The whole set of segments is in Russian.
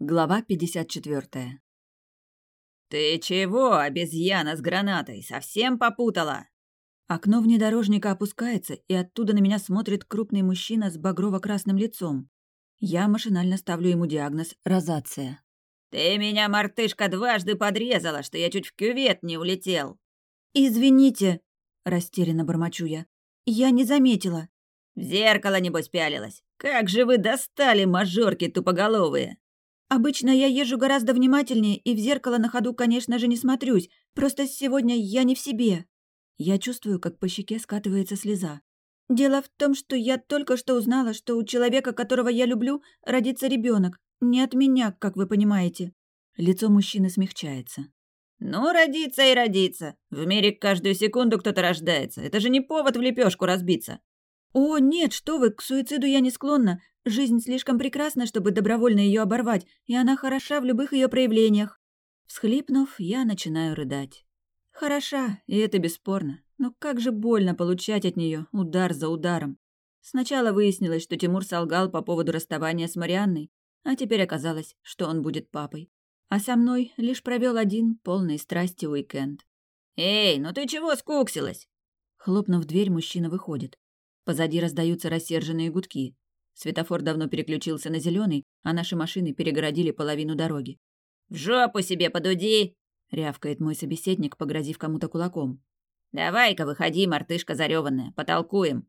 Глава 54. «Ты чего, обезьяна с гранатой, совсем попутала?» Окно внедорожника опускается, и оттуда на меня смотрит крупный мужчина с багрово-красным лицом. Я машинально ставлю ему диагноз «розация». «Ты меня, мартышка, дважды подрезала, что я чуть в кювет не улетел!» «Извините!» – растерянно бормочу я. «Я не заметила!» «В зеркало, небось, пялилась! Как же вы достали, мажорки тупоголовые!» «Обычно я езжу гораздо внимательнее и в зеркало на ходу, конечно же, не смотрюсь. Просто сегодня я не в себе». Я чувствую, как по щеке скатывается слеза. «Дело в том, что я только что узнала, что у человека, которого я люблю, родится ребенок. Не от меня, как вы понимаете». Лицо мужчины смягчается. «Ну, родиться и родиться. В мире каждую секунду кто-то рождается. Это же не повод в лепешку разбиться». «О, нет, что вы, к суициду я не склонна. Жизнь слишком прекрасна, чтобы добровольно ее оборвать, и она хороша в любых ее проявлениях». Всхлипнув, я начинаю рыдать. Хороша, и это бесспорно. Но как же больно получать от нее удар за ударом. Сначала выяснилось, что Тимур солгал по поводу расставания с Марианной, а теперь оказалось, что он будет папой. А со мной лишь провел один полный страсти уикенд. «Эй, ну ты чего скуксилась?» Хлопнув дверь, мужчина выходит. Позади раздаются рассерженные гудки. Светофор давно переключился на зеленый, а наши машины перегородили половину дороги. «В жопу себе подуди!» — рявкает мой собеседник, погрозив кому-то кулаком. «Давай-ка выходи, мартышка зареванная, потолкуем!»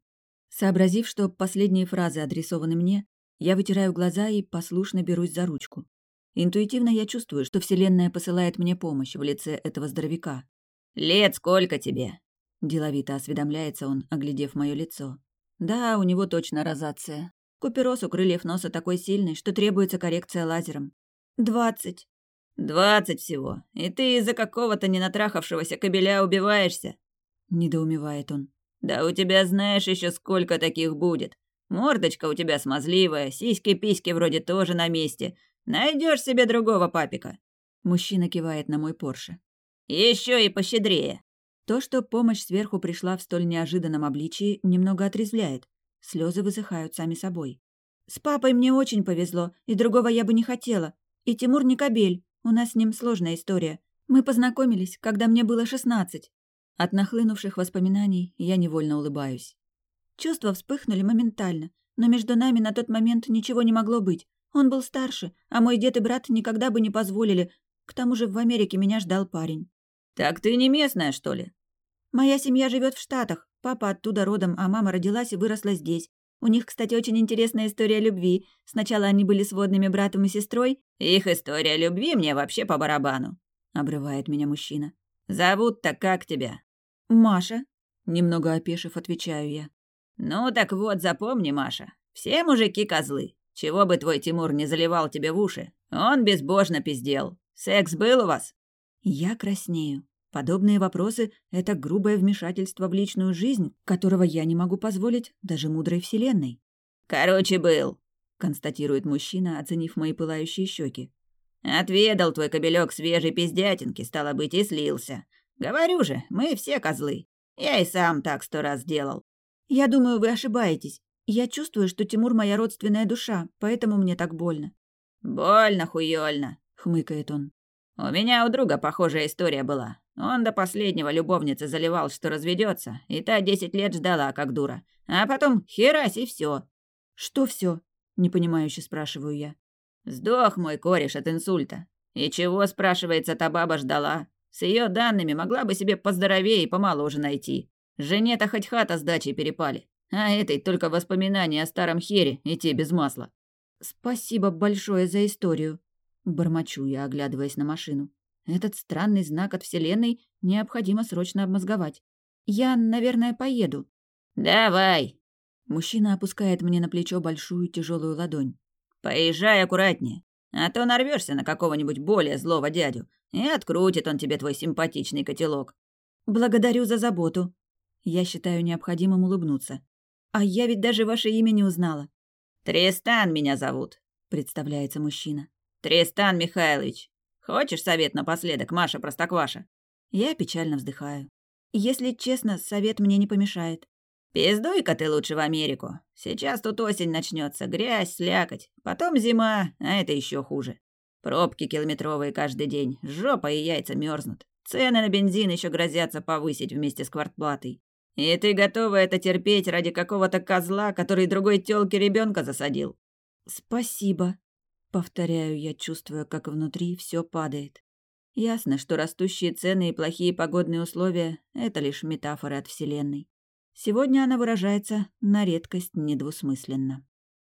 Сообразив, что последние фразы адресованы мне, я вытираю глаза и послушно берусь за ручку. Интуитивно я чувствую, что Вселенная посылает мне помощь в лице этого здоровяка. «Лет сколько тебе?» – деловито осведомляется он, оглядев мое лицо. Да, у него точно розация. Купероз у крыльев носа такой сильный, что требуется коррекция лазером. Двадцать. Двадцать всего. И ты из-за какого-то ненатрахавшегося кобеля убиваешься? Недоумевает он. Да у тебя знаешь еще сколько таких будет. Мордочка у тебя смазливая, сиськи-письки вроде тоже на месте. Найдешь себе другого папика. Мужчина кивает на мой Порше. Еще и пощедрее. То, что помощь сверху пришла в столь неожиданном обличии, немного отрезвляет. Слезы высыхают сами собой. «С папой мне очень повезло, и другого я бы не хотела. И Тимур не кобель, у нас с ним сложная история. Мы познакомились, когда мне было шестнадцать». От нахлынувших воспоминаний я невольно улыбаюсь. Чувства вспыхнули моментально, но между нами на тот момент ничего не могло быть. Он был старше, а мой дед и брат никогда бы не позволили. К тому же в Америке меня ждал парень. «Так ты не местная, что ли?» Моя семья живет в Штатах. Папа оттуда родом, а мама родилась и выросла здесь. У них, кстати, очень интересная история любви. Сначала они были сводными братом и сестрой. Их история любви мне вообще по барабану. Обрывает меня мужчина. Зовут-то как тебя? Маша. Немного опешив, отвечаю я. Ну так вот, запомни, Маша. Все мужики козлы. Чего бы твой Тимур не заливал тебе в уши. Он безбожно пиздел. Секс был у вас? Я краснею. Подобные вопросы — это грубое вмешательство в личную жизнь, которого я не могу позволить даже мудрой вселенной. «Короче, был», — констатирует мужчина, оценив мои пылающие щеки. «Отведал твой кобелек свежей пиздятинки, стало быть, и слился. Говорю же, мы все козлы. Я и сам так сто раз делал». «Я думаю, вы ошибаетесь. Я чувствую, что Тимур моя родственная душа, поэтому мне так больно». «Больно хуёльно», — хмыкает он. «У меня у друга похожая история была. Он до последнего любовницы заливал, что разведется, и та десять лет ждала, как дура. А потом херась и все. Что все? непонимающе спрашиваю я. Сдох мой кореш от инсульта. И чего, спрашивается, та баба ждала? С ее данными могла бы себе поздоровее и помоложе найти. Жене-то хоть хата с дачей перепали. А этой только воспоминания о старом хере и те без масла. Спасибо большое за историю. Бормочу я, оглядываясь на машину. Этот странный знак от Вселенной необходимо срочно обмозговать. Я, наверное, поеду. Давай. Мужчина опускает мне на плечо большую тяжелую ладонь. Поезжай аккуратнее, а то нарвешься на какого-нибудь более злого дядю, и открутит он тебе твой симпатичный котелок. Благодарю за заботу. Я считаю необходимым улыбнуться. А я ведь даже ваше имя не узнала. Тристан меня зовут, представляется мужчина. Тристан Михайлович. Хочешь совет напоследок, Маша Простокваша?» Я печально вздыхаю. Если честно, совет мне не помешает. «Пиздуй-ка ты лучше в Америку. Сейчас тут осень начнется, грязь, слякоть. Потом зима, а это еще хуже. Пробки километровые каждый день, жопа и яйца мерзнут. Цены на бензин еще грозятся повысить вместе с квартплатой. И ты готова это терпеть ради какого-то козла, который другой тёлке ребенка засадил? Спасибо. Повторяю я, чувствуя, как внутри все падает. Ясно, что растущие цены и плохие погодные условия — это лишь метафоры от Вселенной. Сегодня она выражается на редкость недвусмысленно.